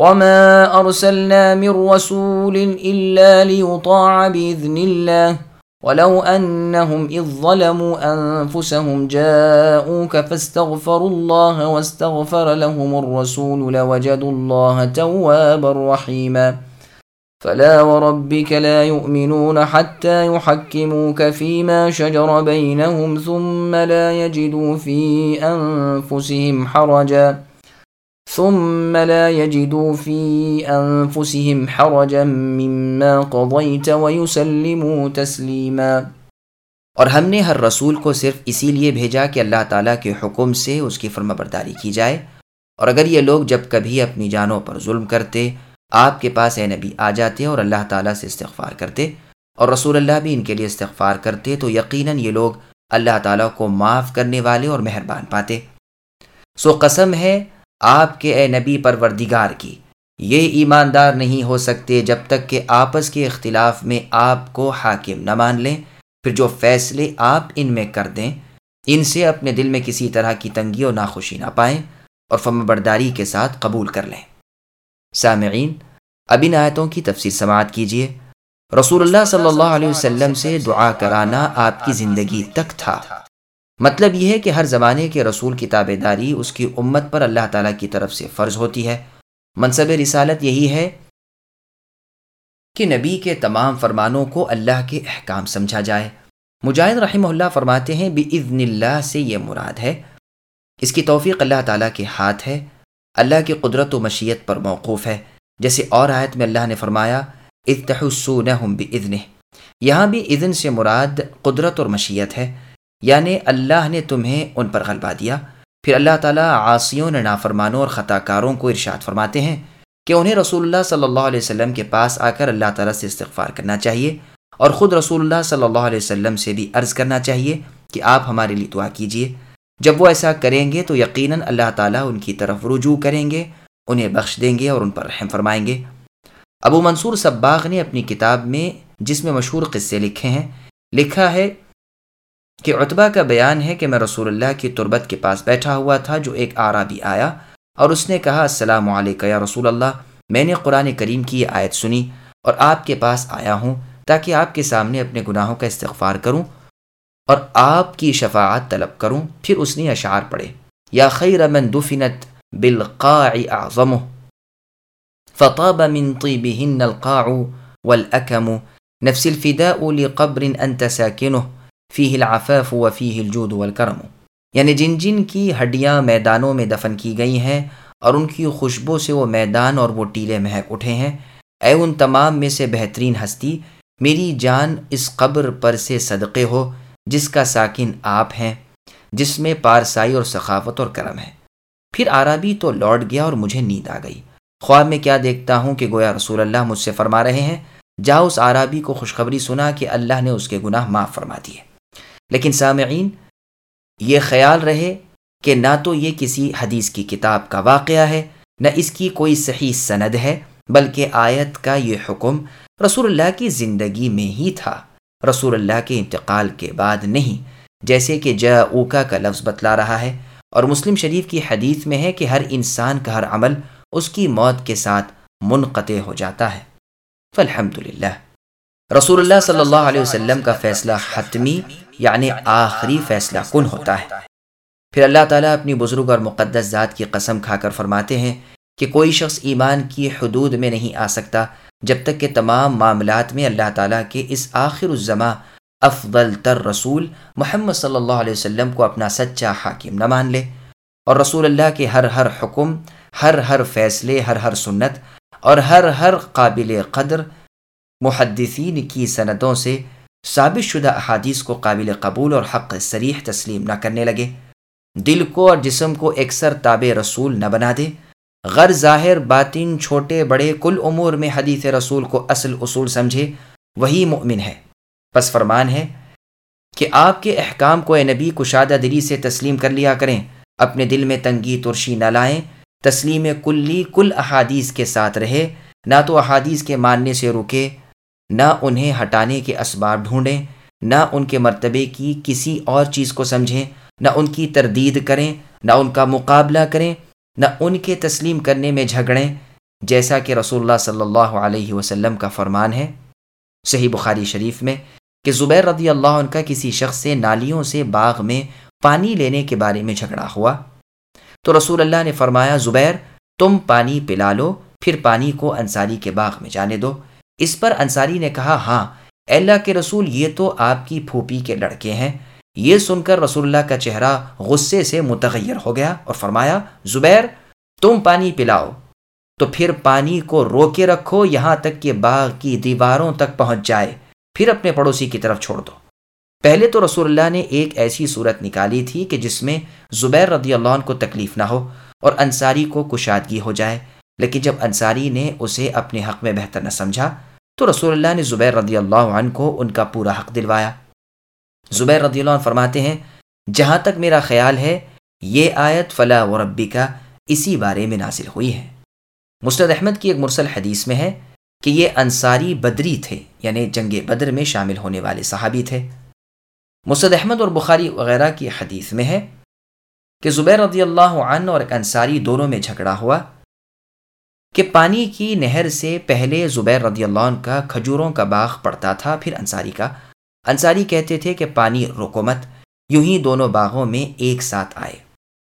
وما أرسلنا من رسول إلا ليطاع بإذن الله ولو أنهم إذ ظلموا أنفسهم جاءوك فاستغفروا الله واستغفر لهم الرسول لوجدوا الله توابا رحيما فلا وربك لا يؤمنون حتى يحكموك فيما شجر بينهم ثم لا يجدوا في أنفسهم حرجا ثم لا يجدوا في أنفسهم حرجا مما قضيت ويسلموا تسليما۔ اور ہم نے ہر رسول کو صرف اسی لیے بھیجا کہ اللہ تعالیٰ کے حکم سے اس کی فرما برداری کی جائے۔ اور اگر یہ لوگ جب کبھی اپنی جانوں پر ظلم کرتے، آپ کے پاس اے نبی آ جاتے اور اللہ تعالیٰ سے استغفار کرتے اور رسول اللہ بھی ان کے لیے استغفار کرتے، تو یقیناً یہ لوگ اللہ تعالیٰ کو معاف کرنے والے اور مہربان پاتے۔ سو قسم ہے آپ کے اے نبی پروردگار کی۔ یہ ایماندار نہیں ہو سکتے جب تک کہ آپس کے اختلاف میں آپ کو حاکم نہ مان لیں۔ پھر جو فیصلے آپ ان میں کر دیں، ان سے اپنے دل میں کسی طرح کی تنگی اور ناخوشی نہ پائیں اور فم برداری کے ساتھ قبول کر لیں۔ سامعین، اب ان آیتوں کی تفصیل سماعت کیجیے۔ رسول اللہ صلی اللہ علیہ وسلم سے دعا کرانا آپ کی زندگی تک تھا۔ مطلب یہ ہے کہ ہر زمانے کے رسول کی تابے داری اس کی امت پر اللہ تعالیٰ کی طرف سے فرض ہوتی ہے۔ منصب رسالت یہی ہے کہ نبی کے تمام فرمانوں کو اللہ کے احکام سمجھا جائے۔ مجاہد رحمہ اللہ فرماتے ہیں، بِإِذْنِ اللہ سے یہ مراد ہے۔ اس کی توفیق اللہ تعالیٰ کے ہاتھ ہے۔ اللہ کی قدرت و مشیت پر موقوف ہے۔ جیسے اور آیت میں اللہ نے فرمایا اتحسونہم بِإِذْنِ یہاں بھی اذن سے مراد قدرت اور مشیت ہے۔ یعنی اللہ نے تمہیں ان پر غلبہ دیا۔ پھر اللہ تعالیٰ عاصیوں نے نافرمانوں اور خطا کاروں کو ارشاد فرماتے ہیں کہ انہیں رسول اللہ صلی اللہ علیہ وسلم کے پاس آ کر اللہ تعالیٰ سے استغفار کرنا چاہیے اور خود رسول اللہ صلی اللہ علیہ وسلم سے بھی عرض کرنا چاہیے کہ آپ ہمارے لیے دعا کیجیے جب وہ ایسا کریں گے تو یقیناً اللہ تعالیٰ ان کی طرف رجوع کریں گے، انہیں بخش دیں گے اور ان پر رحم فرمائیں گے۔ ابو منصور سباغ نے اپنی کتاب میں جس میں مشہور قصے لکھے ہیں، لکھا ہے کہ عطبہ کا بیان ہے کہ میں رسول اللہ کی تربت کے پاس بیٹھا ہوا تھا جو ایک آرابی آیا اور اس نے کہا، السلام علیکم یا رسول اللہ، میں نے قرآن کریم کی یہ آیت سنی اور آپ کے پاس آیا ہوں تاکہ آپ کے سامنے اپنے گناہوں کا استغفار کروں اور آپ کی شفاعت طلب کروں۔ پھر اس نے اشعار پڑھے، یا خیر من دفنت بالقاع اعظمه فطاب من طيبهن القاع والاكم نفس الفداء لقبر انت ساكنه فيه العفاف وفيه الجود والكرم یعنی جن جن کی ہڈیاں میدانوں میں دفن کی گئی ہیں اور ان کی خوشبو سے وہ میدان اور وہ ٹیلے مہک اٹھے ہیں۔ اے ان تمام میں سے بہترین ہستی، میری جان اس قبر پر سے صدقے ہو، جس کا ساکن آپ ہیں، جس میں پارسائی اور ثقافت اور کرم ہے۔ پھر آرابی تو لوٹ گیا اور مجھے نیند آ گئی۔ خواب میں کیا دیکھتا ہوں کہ گویا رسول اللہ مجھ سے فرما رہے ہیں؟ جا اس آرابی کو خوشخبری سنا کہ اللہ نے اس کے گناہ معاف فرما دیے۔ لیکن سامعین، یہ خیال رہے کہ نہ تو یہ کسی حدیث کی کتاب کا واقعہ ہے، نہ اس کی کوئی صحیح سند ہے، بلکہ آیت کا یہ حکم رسول اللہ کی زندگی میں ہی تھا۔ رسول اللہ کے انتقال کے بعد نہیں، جیسے کہ جا اوکا کا لفظ بتلا رہا ہے۔ اور مسلم شریف کی حدیث میں ہے کہ ہر انسان کا ہر عمل اس کی موت کے ساتھ منقطع ہو جاتا ہے۔ فالحمد للہ رسول اللہ صلی اللہ علیہ وسلم کا فیصلہ حتمی یعنی آخری فیصلہ کن ہوتا ہے۔ پھر اللہ تعالیٰ اپنی بزرگ اور مقدس ذات کی قسم کھا کر فرماتے ہیں کہ کوئی شخص ایمان کی حدود میں نہیں آ سکتا جب تک کہ تمام معاملات میں اللہ تعالیٰ کے اس آخر الزما افضل تر رسول محمد صلی اللہ علیہ وسلم کو اپنا سچا حاکم نہ مان لے۔ اور رسول اللہ کے ہر ہر حکم، ہر ہر فیصلے، ہر ہر سنت اور ہر ہر قابل قدر محدثین کی سندوں سے ثابت شدہ احادیث کو قابل قبول اور حق سریح تسلیم نہ کرنے لگے۔ دل کو اور جسم کو اکثر تاب رسول نہ بنا دے۔ غر ظاہر باطن چھوٹے بڑے کل امور میں حدیث رسول کو اصل اصول سمجھے، وہی مؤمن ہے۔ پس فرمان ہے کہ آپ کے احکام کو اے نبی کشادہ دلی سے تسلیم کر لیا کریں۔ اپنے دل میں تنگی ترشی نہ لائیں۔ تسلیم کلی کل احادیث کے ساتھ رہے۔ نہ تو احادیث کے ماننے سے رکے۔ نہ انہیں ہٹانے کے اسباب ڈھونڈیں، نہ ان کے مرتبے کی کسی اور چیز کو سمجھیں، نہ ان کی تردید کریں، نہ ان کا مقابلہ کریں، نہ ان کے تسلیم کرنے میں جھگڑیں، جیسا کہ رسول اللہ صلی اللہ علیہ وسلم کا فرمان ہے۔ صحیح بخاری شریف میں کہ زبیر رضی اللہ عنہ کا کسی شخص سے نالیوں سے باغ میں پانی لینے کے بارے میں جھگڑا ہوا۔ تو رسول اللہ نے فرمایا، زبیر، تم پانی پلا لو، پھر پانی کو انصاری کے باغ میں جانے دو۔ اس پر انصاری نے کہا ہاں اللہ کے رسول، یہ تو آپ کی پھوپھی کے لڑکے ہیں۔ یہ سن کر رسول اللہ کا چہرہ غصے سے متغیر ہو گیا اور فرمایا، زبیر، تم پانی پلاؤ۔ تو پھر پانی کو روکے رکھو، یہاں تک کہ باغ کی دیواروں تک پہنچ جائے۔ پھر اپنے پڑوسی کی طرف چھوڑ دو۔ پہلے تو رسول اللہ نے ایک ایسی صورت نکالی تھی کہ جس میں زبیر رضی اللہ عنہ کو تکلیف نہ ہو اور انصاری کو کشادگی ہو جائے۔ لیکن جب انصاری نے اسے اپنے حق میں بہتر نہ سمجھا تو رسول اللہ نے زبیر رضی اللہ عنہ کو ان کا پورا حق دلوایا۔ زبیر رضی اللہ عنہ فرماتے ہیں، جہاں تک میرا خیال ہے، یہ آیت فلاح و ربی کا اسی بارے میں نازل ہوئی ہے۔ مستد احمد کی ایک مرسل حدیث میں ہے کہ یہ انصاری بدری تھے یعنی جنگ بدر میں شامل ہونے والے صحابی تھے۔ مسد احمد اور بخاری وغیرہ کی حدیث میں ہے کہ زبیر رضی اللہ عنہ اور ایک انصاری دونوں میں جھگڑا ہوا۔ کہ پانی کی نہر سے پہلے زبیر رضی اللہ عنہ کا کھجوروں کا باغ پڑتا تھا، پھر انصاری کا۔ انصاری کہتے تھے کہ پانی رکو مت، یوں ہی دونوں باغوں میں ایک ساتھ آئے۔